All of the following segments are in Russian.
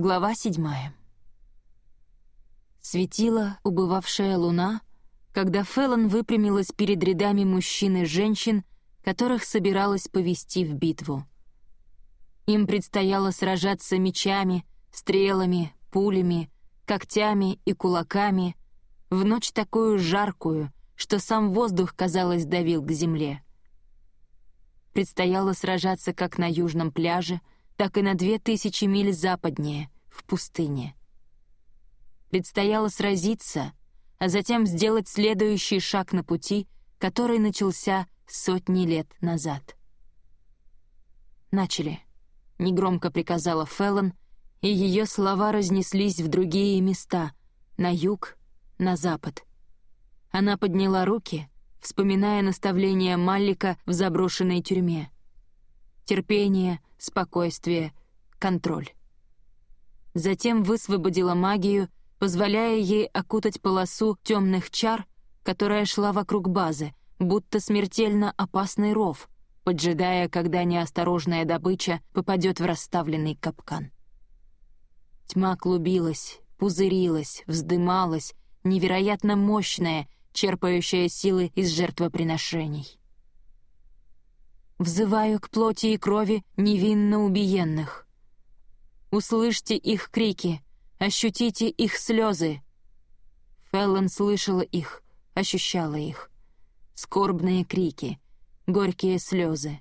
Глава седьмая. Светила убывавшая луна, когда Феллон выпрямилась перед рядами мужчин и женщин, которых собиралась повести в битву. Им предстояло сражаться мечами, стрелами, пулями, когтями и кулаками в ночь такую жаркую, что сам воздух, казалось, давил к земле. Предстояло сражаться как на южном пляже, так и на две тысячи миль западнее, в пустыне. Предстояло сразиться, а затем сделать следующий шаг на пути, который начался сотни лет назад. «Начали», — негромко приказала Феллон, и ее слова разнеслись в другие места, на юг, на запад. Она подняла руки, вспоминая наставления Маллика в заброшенной тюрьме. Терпение, спокойствие, контроль. Затем высвободила магию, позволяя ей окутать полосу темных чар, которая шла вокруг базы, будто смертельно опасный ров, поджидая, когда неосторожная добыча попадет в расставленный капкан. Тьма клубилась, пузырилась, вздымалась, невероятно мощная, черпающая силы из жертвоприношений. «Взываю к плоти и крови невинно убиенных. Услышьте их крики, ощутите их слезы». Феллон слышала их, ощущала их. Скорбные крики, горькие слезы.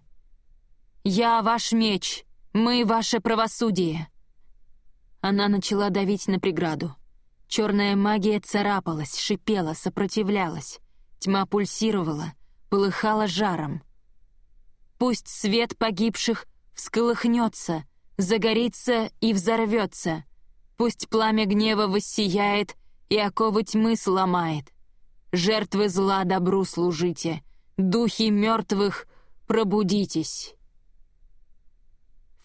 «Я ваш меч, мы ваше правосудие!» Она начала давить на преграду. Черная магия царапалась, шипела, сопротивлялась. Тьма пульсировала, полыхала жаром. Пусть свет погибших всколыхнется, загорится и взорвется. Пусть пламя гнева воссияет и оковы тьмы сломает. Жертвы зла добру служите, духи мертвых пробудитесь.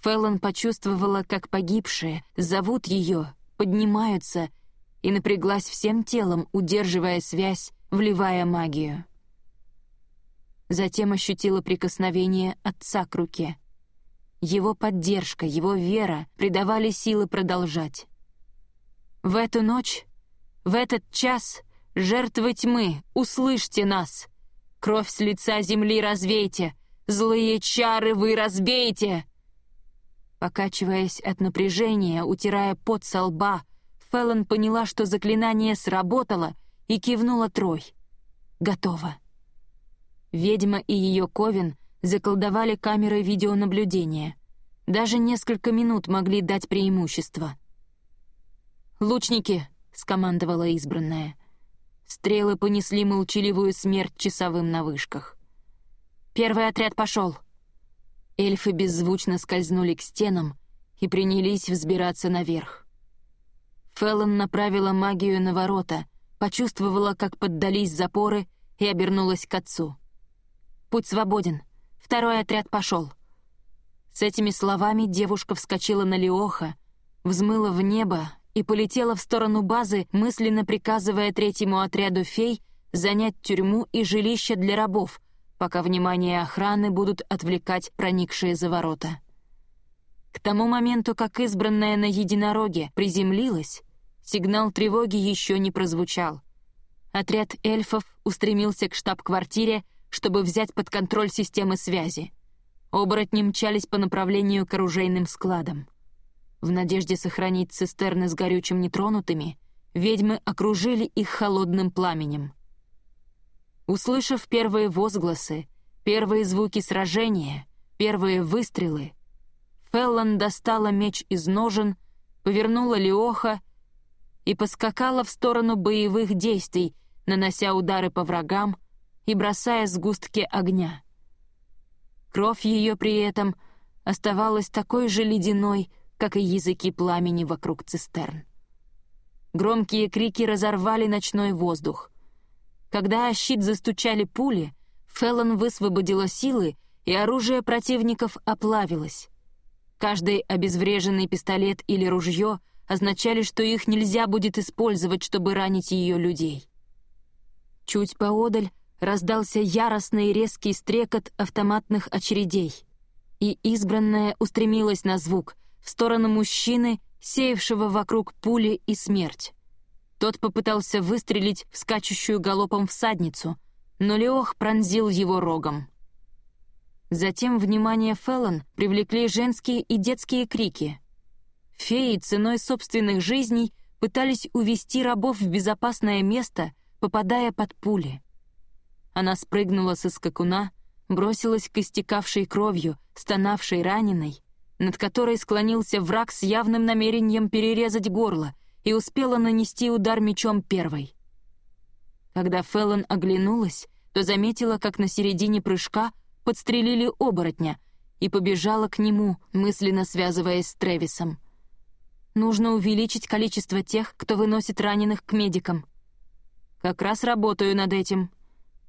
Феллон почувствовала, как погибшие зовут ее, поднимаются — и напряглась всем телом, удерживая связь, вливая магию. Затем ощутила прикосновение отца к руке. Его поддержка, его вера придавали силы продолжать. В эту ночь, в этот час, жертвы тьмы, услышьте нас! Кровь с лица земли развейте! Злые чары вы разбейте! Покачиваясь от напряжения, утирая пот со лба, Феллон поняла, что заклинание сработало, и кивнула Трой. «Готово». Ведьма и ее Ковен заколдовали камеры видеонаблюдения. Даже несколько минут могли дать преимущество. «Лучники!» — скомандовала избранная. Стрелы понесли молчаливую смерть часовым на вышках. «Первый отряд пошел!» Эльфы беззвучно скользнули к стенам и принялись взбираться наверх. Феллон направила магию на ворота, почувствовала, как поддались запоры и обернулась к отцу. «Путь свободен. Второй отряд пошел». С этими словами девушка вскочила на Леоха, взмыла в небо и полетела в сторону базы, мысленно приказывая третьему отряду фей занять тюрьму и жилище для рабов, пока внимание охраны будут отвлекать проникшие за ворота. К тому моменту, как избранная на единороге приземлилась, сигнал тревоги еще не прозвучал. Отряд эльфов устремился к штаб-квартире, чтобы взять под контроль системы связи. Оборотни мчались по направлению к оружейным складам. В надежде сохранить цистерны с горючим нетронутыми, ведьмы окружили их холодным пламенем. Услышав первые возгласы, первые звуки сражения, первые выстрелы, Феллон достала меч из ножен, повернула Леоха и поскакала в сторону боевых действий, нанося удары по врагам и бросая сгустки огня. Кровь ее при этом оставалась такой же ледяной, как и языки пламени вокруг цистерн. Громкие крики разорвали ночной воздух. Когда о щит застучали пули, Феллон высвободила силы, и оружие противников оплавилось. Каждый обезвреженный пистолет или ружье означали, что их нельзя будет использовать, чтобы ранить ее людей. Чуть поодаль раздался яростный резкий стрекот автоматных очередей, и избранная устремилась на звук в сторону мужчины, сеявшего вокруг пули и смерть. Тот попытался выстрелить в скачущую галопом всадницу, но Леох пронзил его рогом. Затем внимание Феллон привлекли женские и детские крики. Феи ценой собственных жизней пытались увести рабов в безопасное место, попадая под пули. Она спрыгнула со скакуна, бросилась к истекавшей кровью, стонавшей раненой, над которой склонился враг с явным намерением перерезать горло и успела нанести удар мечом первой. Когда Феллон оглянулась, то заметила, как на середине прыжка подстрелили оборотня и побежала к нему, мысленно связываясь с Тревисом. Нужно увеличить количество тех, кто выносит раненых к медикам. Как раз работаю над этим.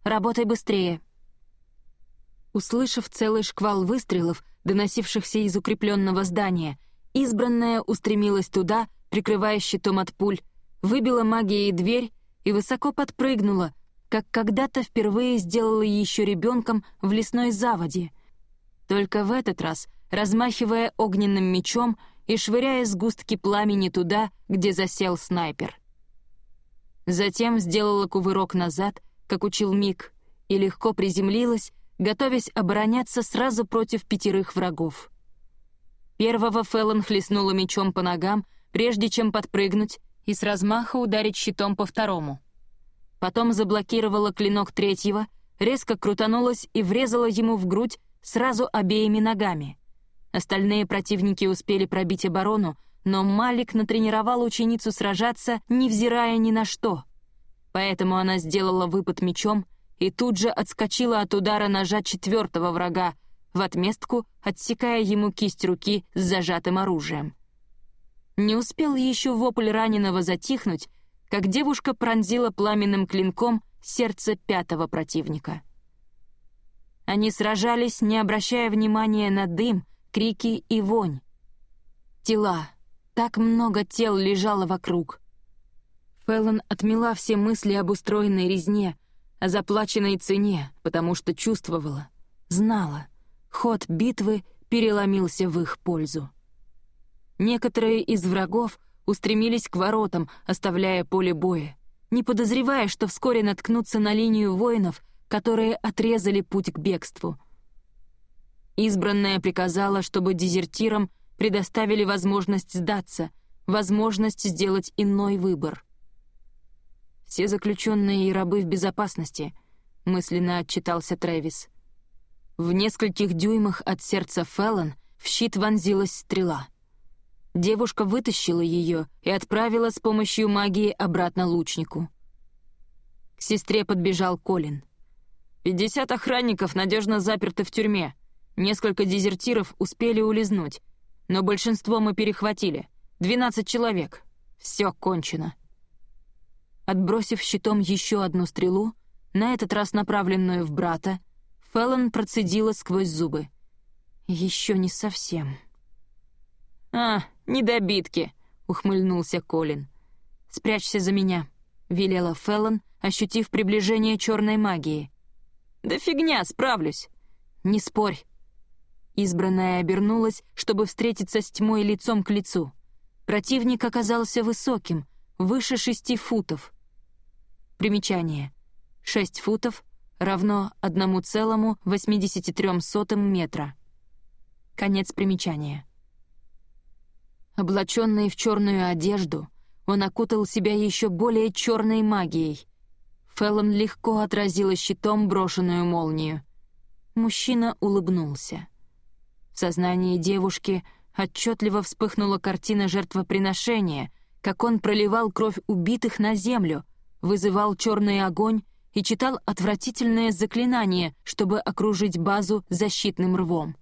Работай быстрее. Услышав целый шквал выстрелов, доносившихся из укрепленного здания, избранная устремилась туда, прикрывая щитом от пуль, выбила магией дверь и высоко подпрыгнула, как когда-то впервые сделала еще ребенком в лесной заводе. Только в этот раз, размахивая огненным мечом и швыряя сгустки пламени туда, где засел снайпер. Затем сделала кувырок назад, как учил Мик, и легко приземлилась, готовясь обороняться сразу против пятерых врагов. Первого Феллон хлестнула мечом по ногам, прежде чем подпрыгнуть и с размаха ударить щитом по второму потом заблокировала клинок третьего, резко крутанулась и врезала ему в грудь сразу обеими ногами. Остальные противники успели пробить оборону, но Малик натренировал ученицу сражаться, невзирая ни на что. Поэтому она сделала выпад мечом и тут же отскочила от удара ножа четвертого врага, в отместку отсекая ему кисть руки с зажатым оружием. Не успел еще вопль раненого затихнуть, как девушка пронзила пламенным клинком сердце пятого противника. Они сражались, не обращая внимания на дым, крики и вонь. Тела. Так много тел лежало вокруг. Феллон отмела все мысли об устроенной резне, о заплаченной цене, потому что чувствовала, знала, ход битвы переломился в их пользу. Некоторые из врагов — устремились к воротам, оставляя поле боя, не подозревая, что вскоре наткнутся на линию воинов, которые отрезали путь к бегству. Избранная приказала, чтобы дезертирам предоставили возможность сдаться, возможность сделать иной выбор. «Все заключенные и рабы в безопасности», — мысленно отчитался Трэвис. В нескольких дюймах от сердца Феллон в щит вонзилась стрела — Девушка вытащила ее и отправила с помощью магии обратно лучнику. К сестре подбежал Колин. «Пятьдесят охранников надежно заперты в тюрьме. Несколько дезертиров успели улизнуть, но большинство мы перехватили. Двенадцать человек. Все кончено». Отбросив щитом еще одну стрелу, на этот раз направленную в брата, Феллон процедила сквозь зубы. «Еще не совсем». «А, недобитки», — ухмыльнулся Колин. «Спрячься за меня», — велела Феллон, ощутив приближение черной магии. «Да фигня, справлюсь». «Не спорь». Избранная обернулась, чтобы встретиться с тьмой лицом к лицу. Противник оказался высоким, выше шести футов. Примечание. Шесть футов равно 1,83 метра. Конец примечания. Облаченный в черную одежду, он окутал себя еще более черной магией. Феллон легко отразила щитом брошенную молнию. Мужчина улыбнулся. В сознании девушки отчетливо вспыхнула картина жертвоприношения, как он проливал кровь убитых на землю, вызывал черный огонь и читал отвратительное заклинание, чтобы окружить базу защитным рвом.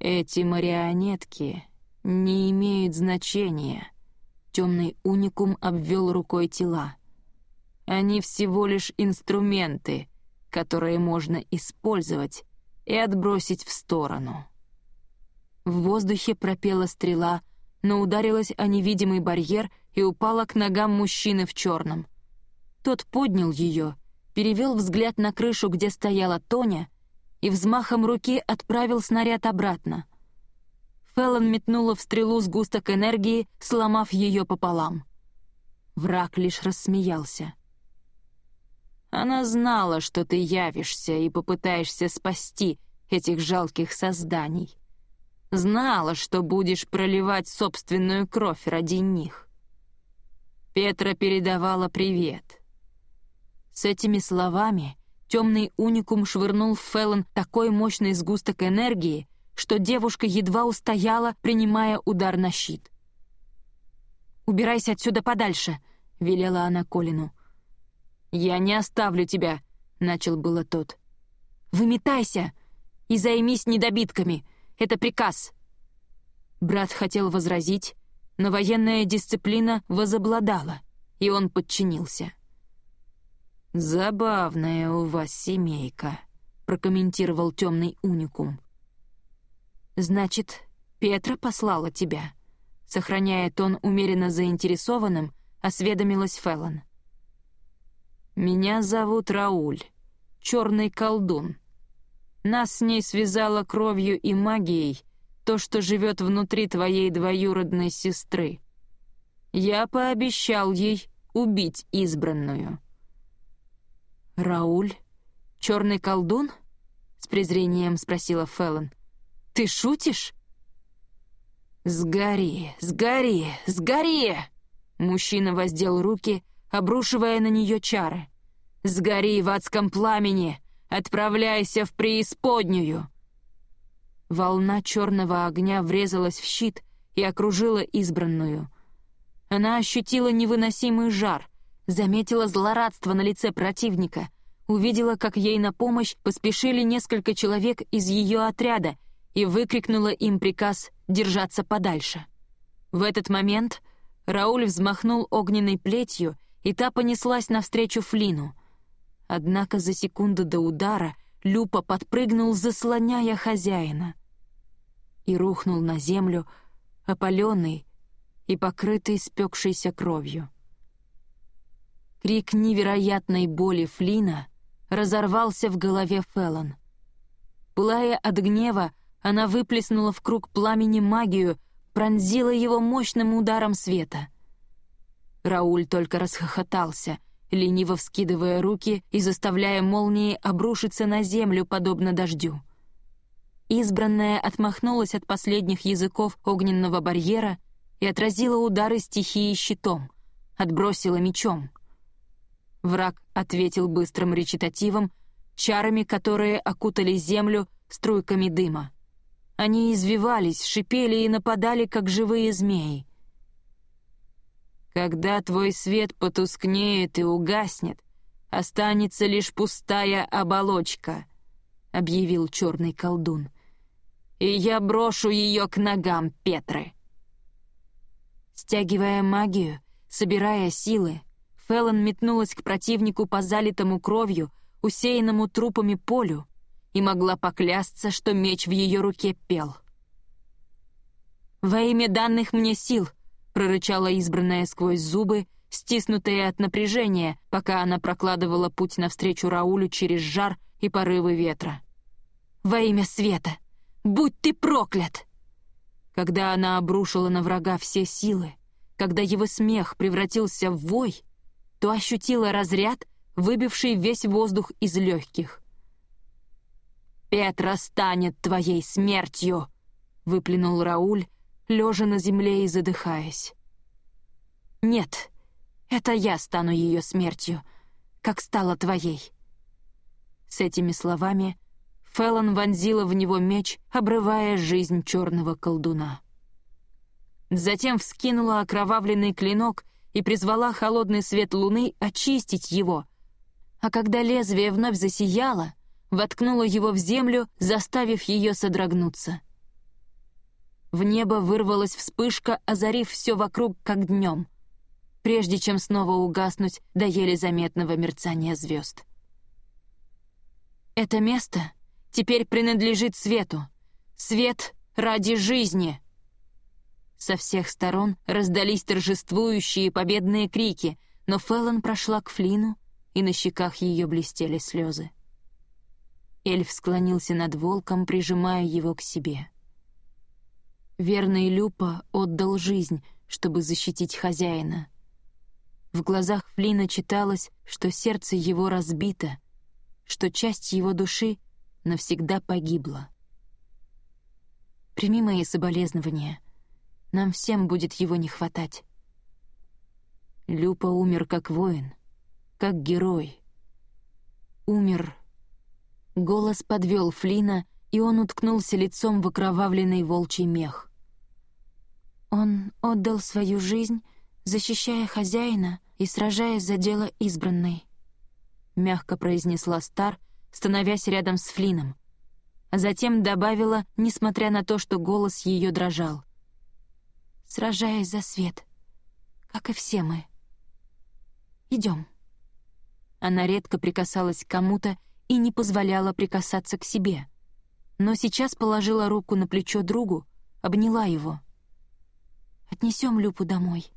Эти марионетки не имеют значения. Темный уникум обвел рукой тела. Они всего лишь инструменты, которые можно использовать и отбросить в сторону. В воздухе пропела стрела, но ударилась о невидимый барьер и упала к ногам мужчины в черном. Тот поднял ее, перевел взгляд на крышу, где стояла Тоня, и взмахом руки отправил снаряд обратно — Феллон метнула в стрелу сгусток энергии, сломав ее пополам. Враг лишь рассмеялся. Она знала, что ты явишься и попытаешься спасти этих жалких созданий. Знала, что будешь проливать собственную кровь ради них. Петра передавала привет. С этими словами темный уникум швырнул в Феллон такой мощный сгусток энергии, что девушка едва устояла, принимая удар на щит. «Убирайся отсюда подальше», — велела она Колину. «Я не оставлю тебя», — начал было тот. «Выметайся и займись недобитками. Это приказ». Брат хотел возразить, но военная дисциплина возобладала, и он подчинился. «Забавная у вас семейка», — прокомментировал темный уникум. «Значит, Петра послала тебя?» Сохраняя тон умеренно заинтересованным, осведомилась Феллон. «Меня зовут Рауль, черный колдун. Нас с ней связало кровью и магией то, что живет внутри твоей двоюродной сестры. Я пообещал ей убить избранную». «Рауль? Черный колдун?» — с презрением спросила Феллон. «Ты шутишь?» «Сгори, сгори, сгори!» Мужчина воздел руки, обрушивая на нее чары. «Сгори в адском пламени! Отправляйся в преисподнюю!» Волна черного огня врезалась в щит и окружила избранную. Она ощутила невыносимый жар, заметила злорадство на лице противника, увидела, как ей на помощь поспешили несколько человек из ее отряда — и выкрикнула им приказ держаться подальше. В этот момент Рауль взмахнул огненной плетью, и та понеслась навстречу Флину. Однако за секунду до удара Люпа подпрыгнул, заслоняя хозяина. И рухнул на землю, опаленный и покрытый спекшейся кровью. Крик невероятной боли Флина разорвался в голове Феллон. Пылая от гнева, она выплеснула в круг пламени магию, пронзила его мощным ударом света. Рауль только расхохотался, лениво вскидывая руки и заставляя молнии обрушиться на землю, подобно дождю. Избранная отмахнулась от последних языков огненного барьера и отразила удары стихии щитом, отбросила мечом. Враг ответил быстрым речитативом, чарами, которые окутали землю струйками дыма. Они извивались, шипели и нападали, как живые змеи. «Когда твой свет потускнеет и угаснет, останется лишь пустая оболочка», — объявил черный колдун. «И я брошу ее к ногам Петры». Стягивая магию, собирая силы, Феллон метнулась к противнику по залитому кровью, усеянному трупами полю, и могла поклясться, что меч в ее руке пел. «Во имя данных мне сил», — прорычала избранная сквозь зубы, стиснутая от напряжения, пока она прокладывала путь навстречу Раулю через жар и порывы ветра. «Во имя света! Будь ты проклят!» Когда она обрушила на врага все силы, когда его смех превратился в вой, то ощутила разряд, выбивший весь воздух из легких. «Петра станет твоей смертью!» — выплюнул Рауль, лежа на земле и задыхаясь. «Нет, это я стану ее смертью, как стала твоей». С этими словами Феллон вонзила в него меч, обрывая жизнь черного колдуна. Затем вскинула окровавленный клинок и призвала холодный свет луны очистить его, а когда лезвие вновь засияло, воткнула его в землю, заставив ее содрогнуться. В небо вырвалась вспышка, озарив все вокруг, как днем, прежде чем снова угаснуть до еле заметного мерцания звезд. Это место теперь принадлежит свету. Свет ради жизни. Со всех сторон раздались торжествующие победные крики, но Феллон прошла к Флину, и на щеках ее блестели слезы. Эльф склонился над волком, прижимая его к себе. Верный Люпа отдал жизнь, чтобы защитить хозяина. В глазах Флина читалось, что сердце его разбито, что часть его души навсегда погибла. Прими мои соболезнования. Нам всем будет его не хватать. Люпа умер как воин, как герой. Умер. Голос подвел Флина, и он уткнулся лицом в окровавленный волчий мех. Он отдал свою жизнь, защищая хозяина и сражаясь за дело избранной. Мягко произнесла Стар, становясь рядом с Флином, затем добавила, несмотря на то, что голос ее дрожал. «Сражаясь за свет, как и все мы. Идем». Она редко прикасалась к кому-то и не позволяла прикасаться к себе. Но сейчас положила руку на плечо другу, обняла его. «Отнесем Люпу домой».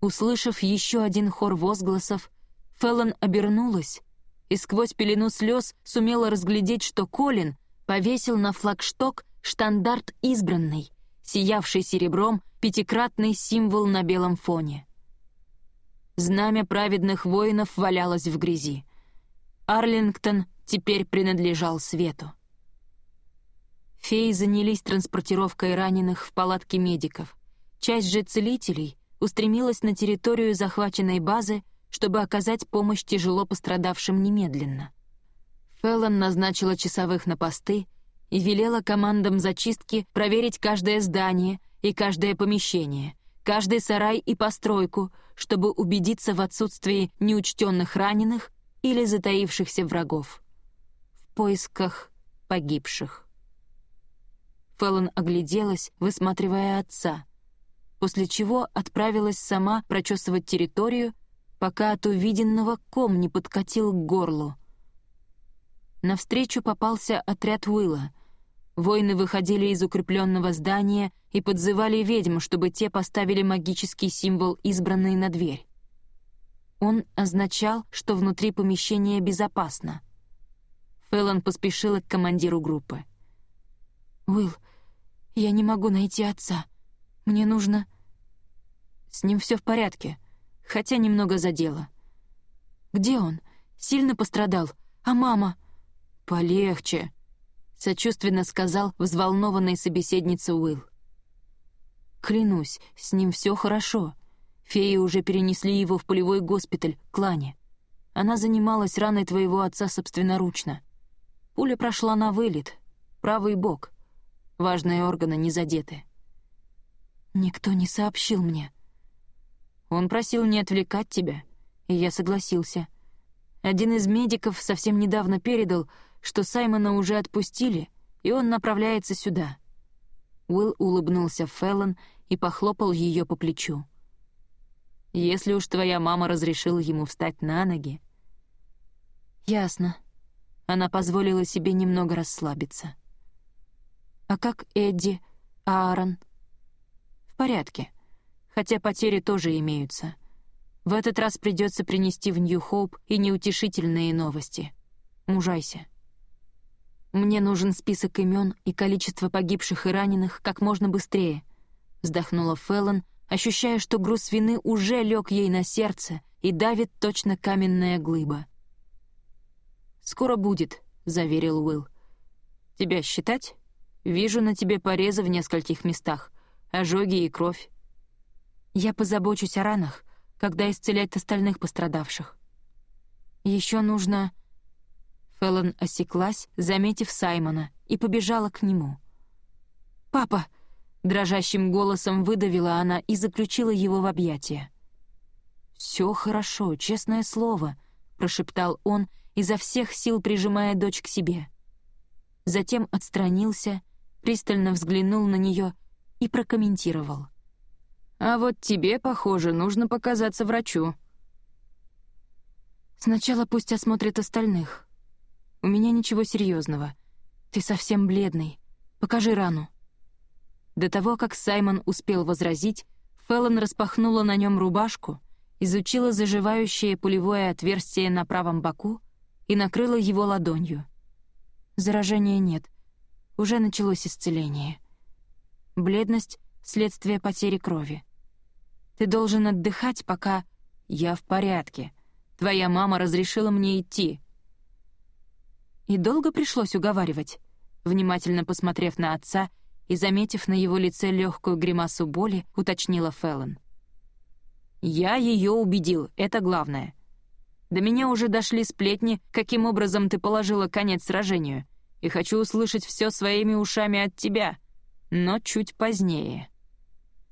Услышав еще один хор возгласов, Феллон обернулась и сквозь пелену слез сумела разглядеть, что Колин повесил на флагшток штандарт избранный, сиявший серебром пятикратный символ на белом фоне. Знамя праведных воинов валялось в грязи. Арлингтон теперь принадлежал свету. Феи занялись транспортировкой раненых в палатке медиков. Часть же целителей устремилась на территорию захваченной базы, чтобы оказать помощь тяжело пострадавшим немедленно. Феллон назначила часовых на посты и велела командам зачистки проверить каждое здание и каждое помещение, каждый сарай и постройку, чтобы убедиться в отсутствии неучтенных раненых или затаившихся врагов. В поисках погибших. Феллон огляделась, высматривая отца, после чего отправилась сама прочесывать территорию пока от увиденного ком не подкатил к горлу. Навстречу попался отряд Уилла. Воины выходили из укрепленного здания и подзывали ведьм, чтобы те поставили магический символ, избранный на дверь. Он означал, что внутри помещения безопасно. Фэллон поспешила к командиру группы. «Уилл, я не могу найти отца. Мне нужно...» «С ним все в порядке», хотя немного задело. «Где он? Сильно пострадал? А мама?» «Полегче», — сочувственно сказал взволнованной собеседница Уилл. «Клянусь, с ним все хорошо. Феи уже перенесли его в полевой госпиталь, Клане. Она занималась раной твоего отца собственноручно. Пуля прошла на вылет, правый бок. Важные органы не задеты». «Никто не сообщил мне», он просил не отвлекать тебя, и я согласился. Один из медиков совсем недавно передал, что Саймона уже отпустили, и он направляется сюда». Уилл улыбнулся Феллон и похлопал ее по плечу. «Если уж твоя мама разрешила ему встать на ноги...» «Ясно». Она позволила себе немного расслабиться. «А как Эдди, Аарон?» «В порядке хотя потери тоже имеются. В этот раз придется принести в Нью-Хоуп и неутешительные новости. Мужайся. Мне нужен список имен и количество погибших и раненых как можно быстрее, вздохнула Феллон, ощущая, что груз вины уже лег ей на сердце и давит точно каменная глыба. «Скоро будет», — заверил Уилл. «Тебя считать? Вижу на тебе порезы в нескольких местах, ожоги и кровь. Я позабочусь о ранах, когда исцелять остальных пострадавших. Еще нужно...» Феллон осеклась, заметив Саймона, и побежала к нему. «Папа!» — дрожащим голосом выдавила она и заключила его в объятия. «Все хорошо, честное слово», — прошептал он, изо всех сил прижимая дочь к себе. Затем отстранился, пристально взглянул на нее и прокомментировал. А вот тебе, похоже, нужно показаться врачу». «Сначала пусть осмотрят остальных. У меня ничего серьезного. Ты совсем бледный. Покажи рану». До того, как Саймон успел возразить, Феллон распахнула на нем рубашку, изучила заживающее пулевое отверстие на правом боку и накрыла его ладонью. Заражения нет. Уже началось исцеление. Бледность — следствие потери крови. Ты должен отдыхать, пока... Я в порядке. Твоя мама разрешила мне идти. И долго пришлось уговаривать, внимательно посмотрев на отца и заметив на его лице легкую гримасу боли, уточнила Феллон. «Я ее убедил, это главное. До меня уже дошли сплетни, каким образом ты положила конец сражению, и хочу услышать все своими ушами от тебя, но чуть позднее.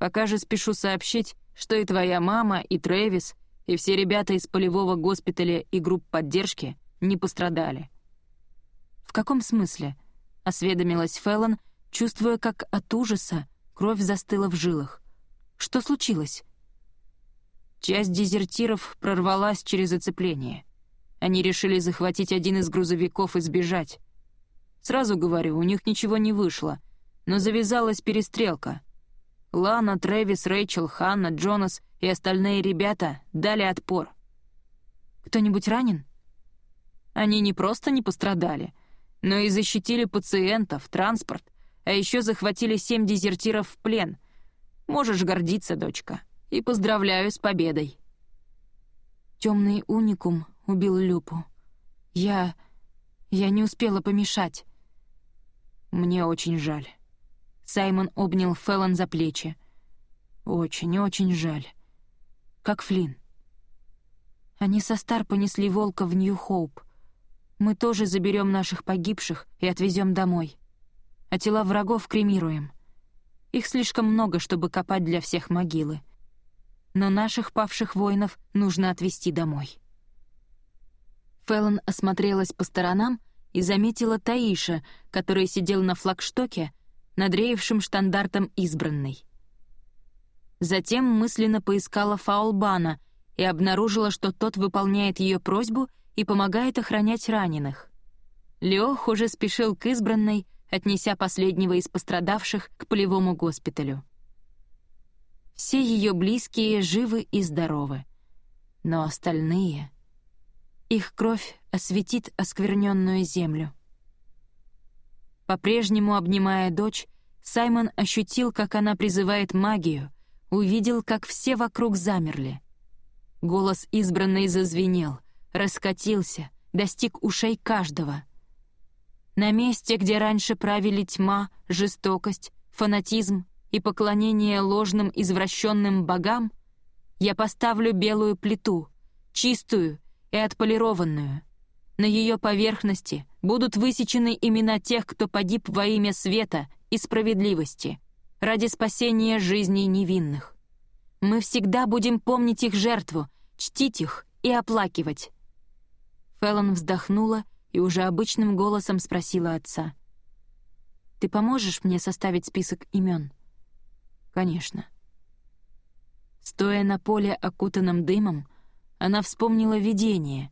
Пока же спешу сообщить, что и твоя мама, и Трэвис, и все ребята из полевого госпиталя и групп поддержки не пострадали. «В каком смысле?» — осведомилась Феллон, чувствуя, как от ужаса кровь застыла в жилах. «Что случилось?» Часть дезертиров прорвалась через оцепление. Они решили захватить один из грузовиков и сбежать. Сразу говорю, у них ничего не вышло, но завязалась перестрелка. Лана, Трэвис, Рэйчел, Ханна, Джонас и остальные ребята дали отпор. «Кто-нибудь ранен?» Они не просто не пострадали, но и защитили пациентов, транспорт, а еще захватили семь дезертиров в плен. Можешь гордиться, дочка и поздравляю с победой». Темный уникум убил Люпу. Я... я не успела помешать. Мне очень жаль. Саймон обнял Феллон за плечи. Очень-очень жаль. Как Флинн. Они со Стар понесли волка в Нью-Хоуп. Мы тоже заберем наших погибших и отвезем домой. А тела врагов кремируем. Их слишком много, чтобы копать для всех могилы но наших павших воинов нужно отвезти домой. Феллон осмотрелась по сторонам и заметила Таиша, который сидел на флагштоке, над реевшим штандартом избранной. Затем мысленно поискала Фаулбана и обнаружила, что тот выполняет ее просьбу и помогает охранять раненых. Леох уже спешил к избранной, отнеся последнего из пострадавших к полевому госпиталю. Все ее близкие живы и здоровы. Но остальные... Их кровь осветит оскверненную землю. По-прежнему обнимая дочь, Саймон ощутил, как она призывает магию, увидел, как все вокруг замерли. Голос избранной зазвенел, раскатился, достиг ушей каждого. На месте, где раньше правили тьма, жестокость, фанатизм и поклонение ложным извращенным богам, я поставлю белую плиту, чистую и отполированную. На ее поверхности будут высечены имена тех, кто погиб во имя света и справедливости, ради спасения жизней невинных. Мы всегда будем помнить их жертву, чтить их и оплакивать. Феллон вздохнула и уже обычным голосом спросила отца. «Ты поможешь мне составить список имен?» Конечно. Стоя на поле, окутанном дымом, она вспомнила видение,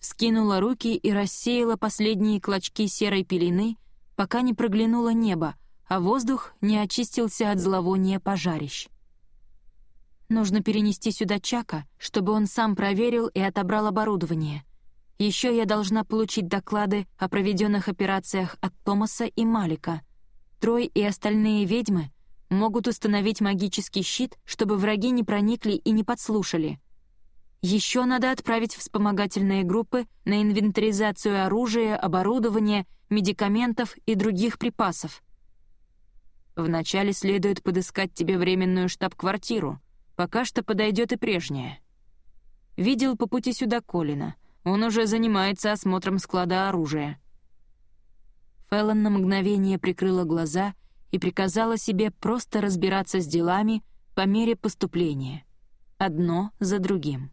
вскинула руки и рассеяла последние клочки серой пелены, пока не проглянуло небо, а воздух не очистился от зловония пожарищ. Нужно перенести сюда Чака, чтобы он сам проверил и отобрал оборудование. Еще я должна получить доклады о проведенных операциях от Томаса и Малика. Трой и остальные ведьмы могут установить магический щит, чтобы враги не проникли и не подслушали. Еще надо отправить вспомогательные группы на инвентаризацию оружия, оборудования, медикаментов и других припасов. Вначале следует подыскать тебе временную штаб-квартиру. Пока что подойдет и прежняя. Видел по пути сюда Колина. Он уже занимается осмотром склада оружия. Феллон на мгновение прикрыла глаза — и приказала себе просто разбираться с делами по мере поступления, одно за другим.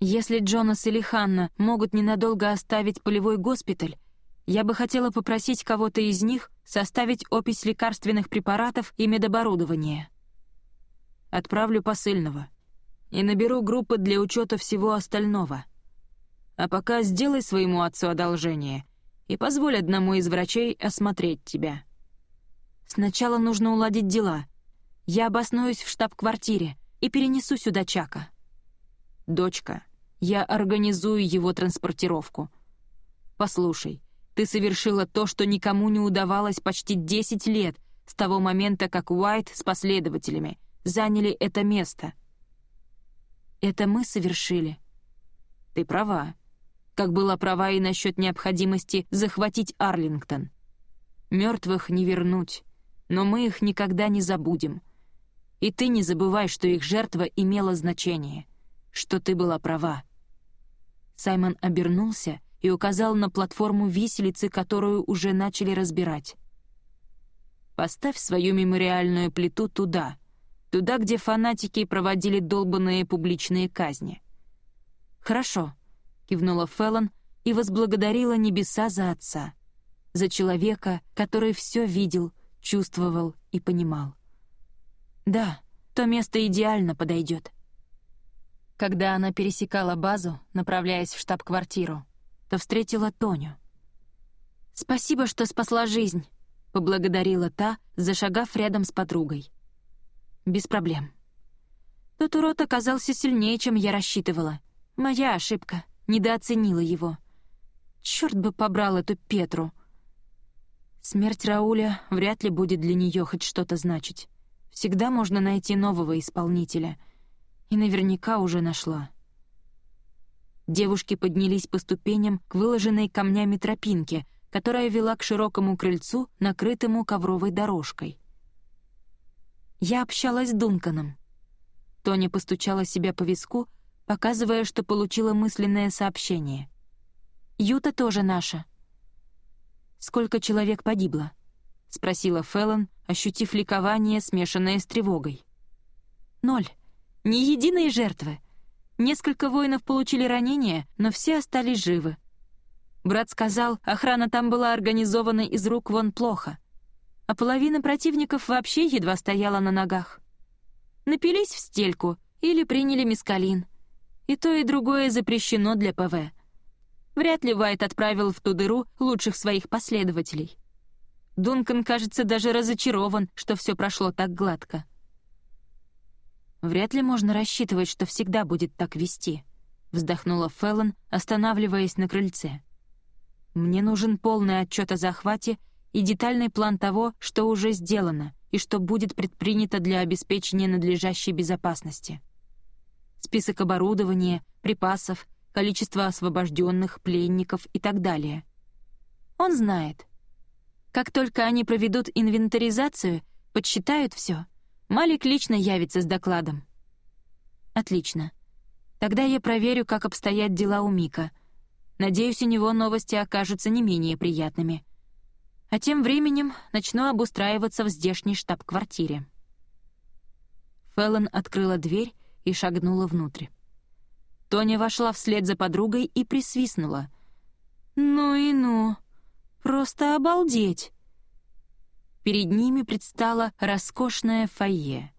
Если Джонас или Ханна могут ненадолго оставить полевой госпиталь, я бы хотела попросить кого-то из них составить опись лекарственных препаратов и медоборудования. Отправлю посыльного и наберу группы для учета всего остального. А пока сделай своему отцу одолжение и позволь одному из врачей осмотреть тебя. Сначала нужно уладить дела. Я обоснуюсь в штаб-квартире и перенесу сюда Чака. Дочка, я организую его транспортировку. Послушай, ты совершила то, что никому не удавалось почти 10 лет, с того момента, как Уайт с последователями заняли это место. Это мы совершили. Ты права. Как была права и насчет необходимости захватить Арлингтон. Мертвых не вернуть, но мы их никогда не забудем. И ты не забывай, что их жертва имела значение, что ты была права. Саймон обернулся и указал на платформу виселицы, которую уже начали разбирать. «Поставь свою мемориальную плиту туда, туда, где фанатики проводили долбанные публичные казни». «Хорошо», — кивнула Феллон и возблагодарила небеса за отца, за человека, который все видел, чувствовал и понимал. «Да, то место идеально подойдет». Когда она пересекала базу, направляясь в штаб-квартиру, то встретила Тоню. «Спасибо, что спасла жизнь», — поблагодарила та, зашагав рядом с подругой. «Без проблем». Тот урод оказался сильнее, чем я рассчитывала. Моя ошибка, недооценила его. Черт бы побрал эту Петру. Смерть Рауля вряд ли будет для нее хоть что-то значить. Всегда можно найти нового исполнителя. И наверняка уже нашла. Девушки поднялись по ступеням к выложенной камнями тропинке, которая вела к широкому крыльцу, накрытому ковровой дорожкой. Я общалась с Дунканом. Тоня постучала себя по виску, показывая, что получила мысленное сообщение. «Юта тоже наша». «Сколько человек погибло?» — спросила Феллон, ощутив ликование, смешанное с тревогой. «Ноль. Ни единой жертвы. Несколько воинов получили ранения, но все остались живы. Брат сказал, охрана там была организована из рук вон плохо, а половина противников вообще едва стояла на ногах. Напились в стельку или приняли мискалин. И то, и другое запрещено для ПВ. Вряд ли Вайт отправил в ту дыру лучших своих последователей. Дункан, кажется, даже разочарован, что все прошло так гладко. Вряд ли можно рассчитывать, что всегда будет так вести, вздохнула Феллон, останавливаясь на крыльце. Мне нужен полный отчет о захвате и детальный план того, что уже сделано и что будет предпринято для обеспечения надлежащей безопасности. Список оборудования, припасов, количество освобожденных, пленников и так далее. Он знает. Как только они проведут инвентаризацию, подсчитают все — Малик лично явится с докладом. Отлично. Тогда я проверю, как обстоят дела у Мика. Надеюсь, у него новости окажутся не менее приятными. А тем временем начну обустраиваться в здешней штаб-квартире. Феллон открыла дверь и шагнула внутрь. Тоня вошла вслед за подругой и присвистнула. «Ну и ну! Просто обалдеть!» Перед ними предстало роскошное фойе.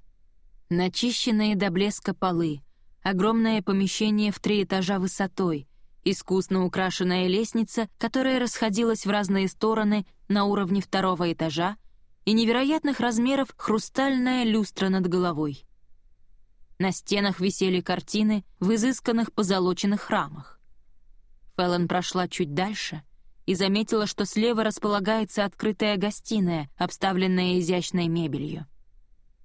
Начищенные до блеска полы, огромное помещение в три этажа высотой, искусно украшенная лестница, которая расходилась в разные стороны на уровне второго этажа, и невероятных размеров хрустальная люстра над головой. На стенах висели картины в изысканных позолоченных рамах. Фэллон прошла чуть дальше и заметила, что слева располагается открытая гостиная, обставленная изящной мебелью.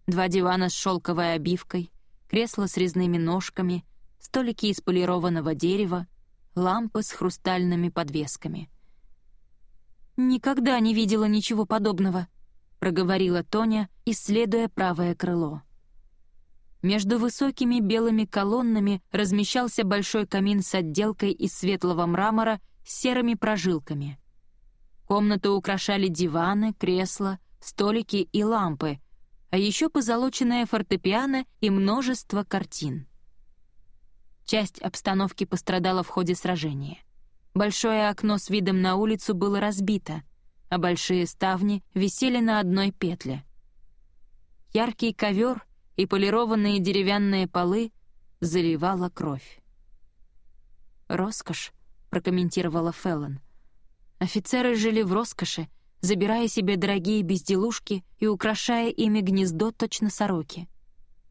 Два дивана с шелковой обивкой, кресло с резными ножками, столики из полированного дерева, лампы с хрустальными подвесками. «Никогда не видела ничего подобного», — проговорила Тоня, исследуя правое крыло. Между высокими белыми колоннами размещался большой камин с отделкой из светлого мрамора с серыми прожилками. Комнату украшали диваны, кресла, столики и лампы, а еще позолоченное фортепиано и множество картин. Часть обстановки пострадала в ходе сражения. Большое окно с видом на улицу было разбито, а большие ставни висели на одной петле. Яркий ковер и полированные деревянные полы заливала кровь. Роскошь прокомментировала Феллон. Офицеры жили в роскоши, забирая себе дорогие безделушки и украшая ими гнездо точно сороки.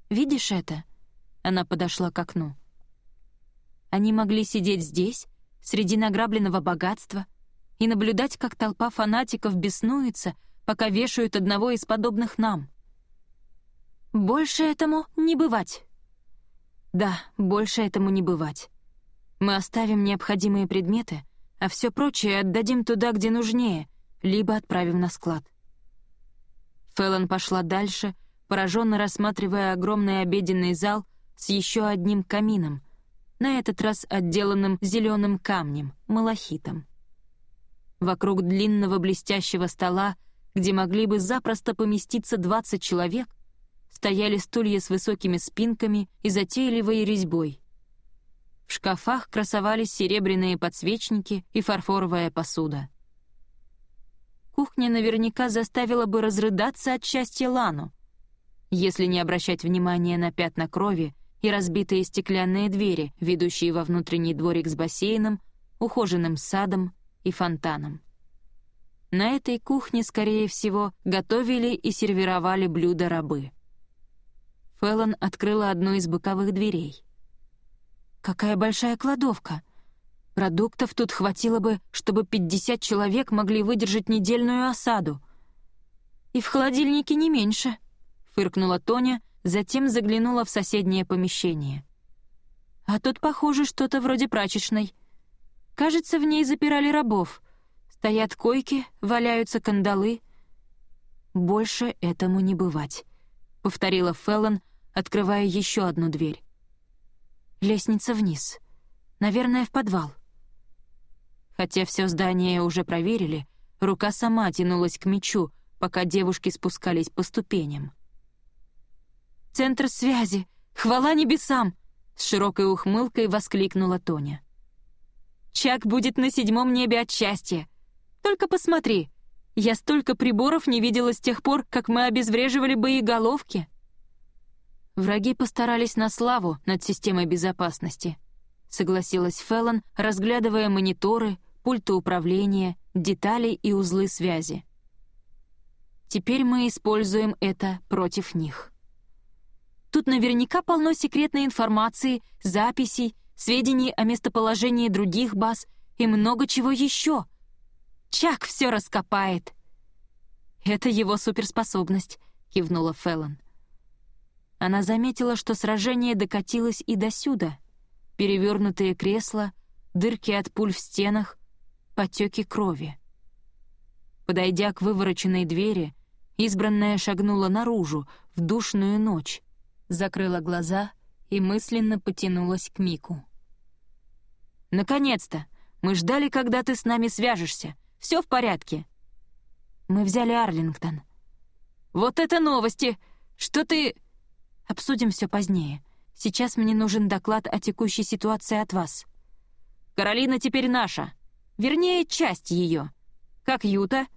«Видишь это?» Она подошла к окну. Они могли сидеть здесь, среди награбленного богатства, и наблюдать, как толпа фанатиков беснуется, пока вешают одного из подобных нам. Больше этому не бывать. Да, больше этому не бывать. Мы оставим необходимые предметы, а все прочее отдадим туда, где нужнее, либо отправим на склад. Фэллон пошла дальше, пораженно рассматривая огромный обеденный зал с еще одним камином, на этот раз отделанным зеленым камнем, малахитом. Вокруг длинного блестящего стола, где могли бы запросто поместиться 20 человек, стояли стулья с высокими спинками и затейливой резьбой. В шкафах красовались серебряные подсвечники и фарфоровая посуда. Кухня наверняка заставила бы разрыдаться от счастья Лану, если не обращать внимания на пятна крови и разбитые стеклянные двери, ведущие во внутренний дворик с бассейном, ухоженным садом и фонтаном. На этой кухне, скорее всего, готовили и сервировали блюда рабы. Фэллон открыла одну из боковых дверей. «Какая большая кладовка!» Продуктов тут хватило бы, чтобы 50 человек могли выдержать недельную осаду. И в холодильнике не меньше, — фыркнула Тоня, затем заглянула в соседнее помещение. А тут, похоже, что-то вроде прачечной. Кажется, в ней запирали рабов. Стоят койки, валяются кандалы. «Больше этому не бывать», — повторила Феллон, открывая еще одну дверь. «Лестница вниз. Наверное, в подвал». Хотя все здание уже проверили, рука сама тянулась к мечу, пока девушки спускались по ступеням. «Центр связи! Хвала небесам!» — с широкой ухмылкой воскликнула Тоня. «Чак будет на седьмом небе от счастья! Только посмотри, я столько приборов не видела с тех пор, как мы обезвреживали боеголовки!» Враги постарались на славу над системой безопасности —— согласилась Феллон, разглядывая мониторы, пульты управления, детали и узлы связи. Теперь мы используем это против них. Тут наверняка полно секретной информации, записей, сведений о местоположении других баз и много чего еще. Чак все раскопает. «Это его суперспособность», — кивнула Феллон. Она заметила, что сражение докатилось и досюда. Перевернутые кресла, дырки от пуль в стенах, потеки крови. Подойдя к вывороченной двери, избранная шагнула наружу, в душную ночь, закрыла глаза и мысленно потянулась к Мику. «Наконец-то! Мы ждали, когда ты с нами свяжешься. Все в порядке!» «Мы взяли Арлингтон». «Вот это новости! Что ты...» «Обсудим все позднее. Сейчас мне нужен доклад о текущей ситуации от вас». «Каролина теперь наша. Вернее, часть ее. Как Юта?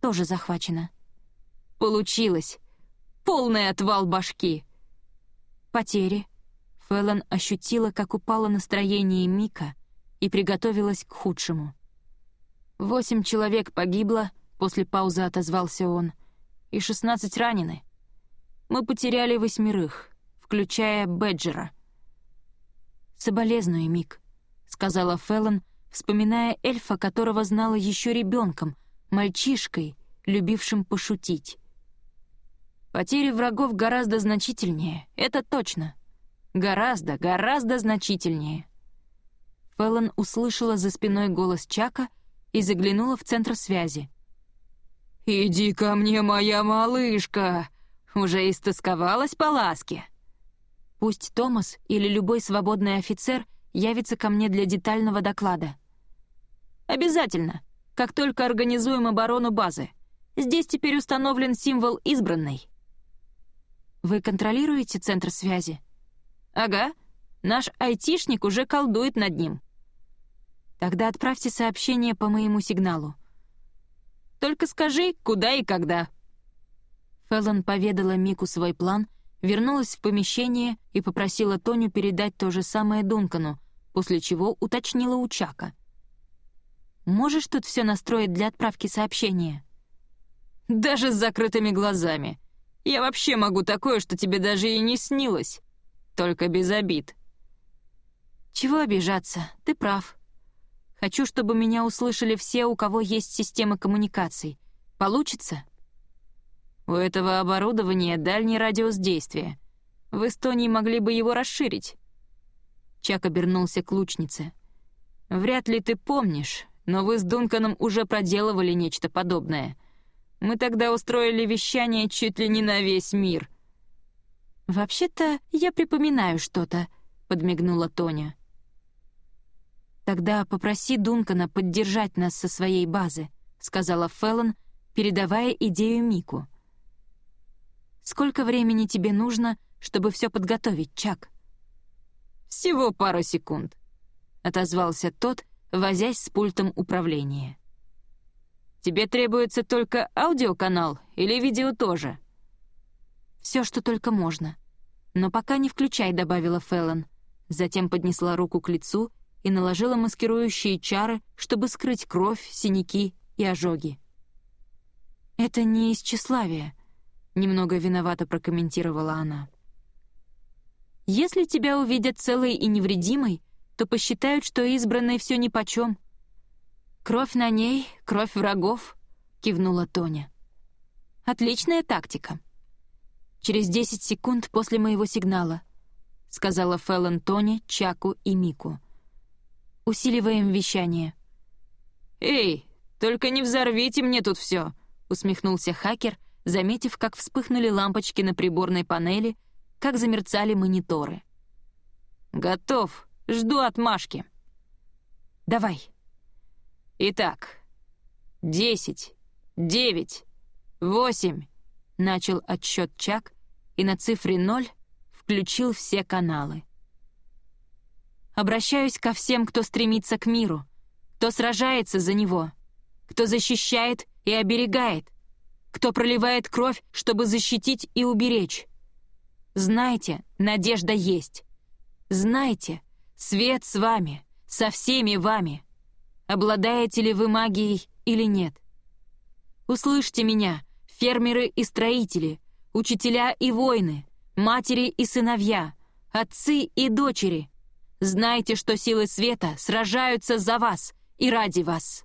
Тоже захвачена. Получилось. Полный отвал башки. Потери. Фэллон ощутила, как упало настроение Мика и приготовилась к худшему. «Восемь человек погибло», — после паузы отозвался он, — «и шестнадцать ранены. Мы потеряли восьмерых, включая Беджера». «Соболезную, Мик», — сказала Фэллон, — вспоминая эльфа, которого знала еще ребенком, мальчишкой, любившим пошутить. Потери врагов гораздо значительнее, это точно. Гораздо, гораздо значительнее. Феллон услышала за спиной голос Чака и заглянула в центр связи. «Иди ко мне, моя малышка!» Уже истосковалась по ласке. Пусть Томас или любой свободный офицер явится ко мне для детального доклада. «Обязательно, как только организуем оборону базы. Здесь теперь установлен символ избранной». «Вы контролируете центр связи?» «Ага. Наш айтишник уже колдует над ним». «Тогда отправьте сообщение по моему сигналу». «Только скажи, куда и когда». Феллон поведала Мику свой план, вернулась в помещение и попросила Тоню передать то же самое Дункану, после чего уточнила у Чака — Можешь тут все настроить для отправки сообщения?» «Даже с закрытыми глазами. Я вообще могу такое, что тебе даже и не снилось. Только без обид». «Чего обижаться? Ты прав. Хочу, чтобы меня услышали все, у кого есть система коммуникаций. Получится?» «У этого оборудования дальний радиус действия. В Эстонии могли бы его расширить». Чак обернулся к лучнице. «Вряд ли ты помнишь, но вы с Дунканом уже проделывали нечто подобное. Мы тогда устроили вещание чуть ли не на весь мир». «Вообще-то я припоминаю что-то», — подмигнула Тоня. «Тогда попроси Дункана поддержать нас со своей базы», — сказала Феллон, передавая идею Мику. «Сколько времени тебе нужно, чтобы все подготовить, Чак?» «Всего пару секунд», — отозвался тот, возясь с пультом управления. «Тебе требуется только аудиоканал или видео тоже?» «Все, что только можно. Но пока не включай», — добавила Феллон. Затем поднесла руку к лицу и наложила маскирующие чары, чтобы скрыть кровь, синяки и ожоги. «Это не из тщеславия», — немного виновато прокомментировала она. «Если тебя увидят целой и невредимой, то посчитают, что избранной все нипочем». «Кровь на ней — кровь врагов», — кивнула Тоня. «Отличная тактика». «Через десять секунд после моего сигнала», — сказала Феллон Тони, Чаку и Мику. «Усиливаем вещание». «Эй, только не взорвите мне тут все, усмехнулся хакер, заметив, как вспыхнули лампочки на приборной панели, как замерцали мониторы. «Готов. Жду отмашки». «Давай». «Итак, десять, девять, восемь», — начал отсчет Чак, и на цифре ноль включил все каналы. «Обращаюсь ко всем, кто стремится к миру, кто сражается за него, кто защищает и оберегает, кто проливает кровь, чтобы защитить и уберечь. Знайте, надежда есть. Знайте, свет с вами, со всеми вами. Обладаете ли вы магией или нет? Услышьте меня, фермеры и строители, учителя и воины, матери и сыновья, отцы и дочери. Знайте, что силы света сражаются за вас и ради вас.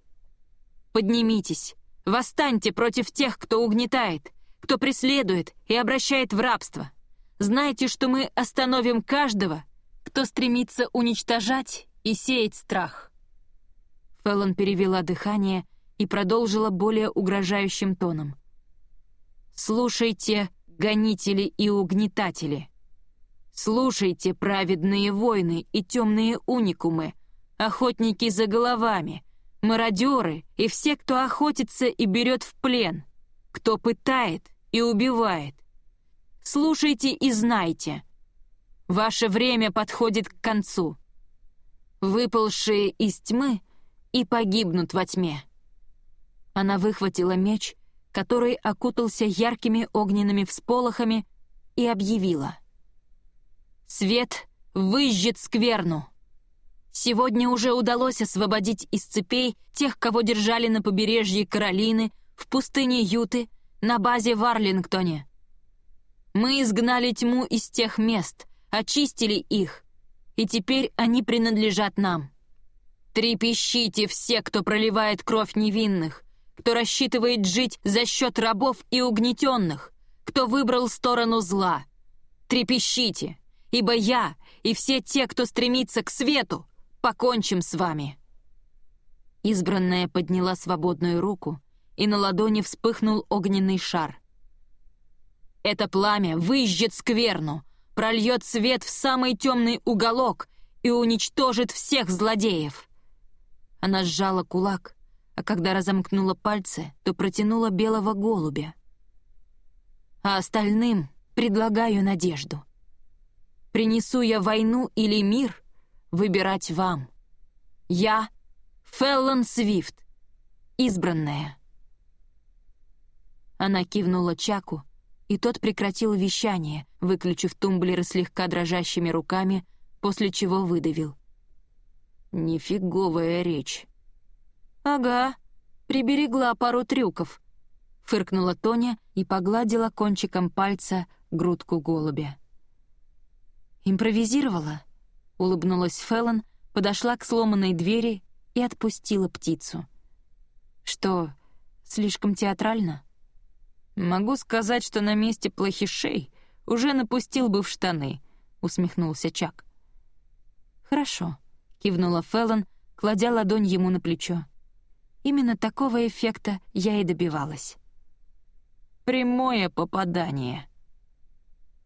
Поднимитесь, восстаньте против тех, кто угнетает, кто преследует и обращает в рабство. Знайте, что мы остановим каждого, кто стремится уничтожать и сеять страх». Феллон перевела дыхание и продолжила более угрожающим тоном. «Слушайте, гонители и угнетатели. Слушайте, праведные воины и темные уникумы, охотники за головами, мародеры и все, кто охотится и берет в плен, кто пытает и убивает. Слушайте и знайте. Ваше время подходит к концу. Выпалшие из тьмы и погибнут во тьме. Она выхватила меч, который окутался яркими огненными всполохами, и объявила. «Свет выжжет скверну!» Сегодня уже удалось освободить из цепей тех, кого держали на побережье Каролины, в пустыне Юты, на базе в Арлингтоне. Мы изгнали тьму из тех мест, очистили их, и теперь они принадлежат нам. Трепещите все, кто проливает кровь невинных, кто рассчитывает жить за счет рабов и угнетенных, кто выбрал сторону зла. Трепещите, ибо я и все те, кто стремится к свету, покончим с вами!» Избранная подняла свободную руку, и на ладони вспыхнул огненный шар. «Это пламя выжжет скверну, прольет свет в самый темный уголок и уничтожит всех злодеев!» Она сжала кулак, а когда разомкнула пальцы, то протянула белого голубя. А остальным предлагаю надежду. Принесу я войну или мир, выбирать вам. Я — Феллон Свифт, избранная». Она кивнула Чаку, и тот прекратил вещание, выключив тумблеры слегка дрожащими руками, после чего выдавил. «Нифиговая речь». «Ага, приберегла пару трюков», — фыркнула Тоня и погладила кончиком пальца грудку голубя. «Импровизировала?» Улыбнулась Феллон, подошла к сломанной двери и отпустила птицу. «Что, Слишком театрально? «Могу сказать, что на месте плохишей уже напустил бы в штаны», — усмехнулся Чак. «Хорошо», — кивнула Феллон, кладя ладонь ему на плечо. Именно такого эффекта я и добивалась. «Прямое попадание»,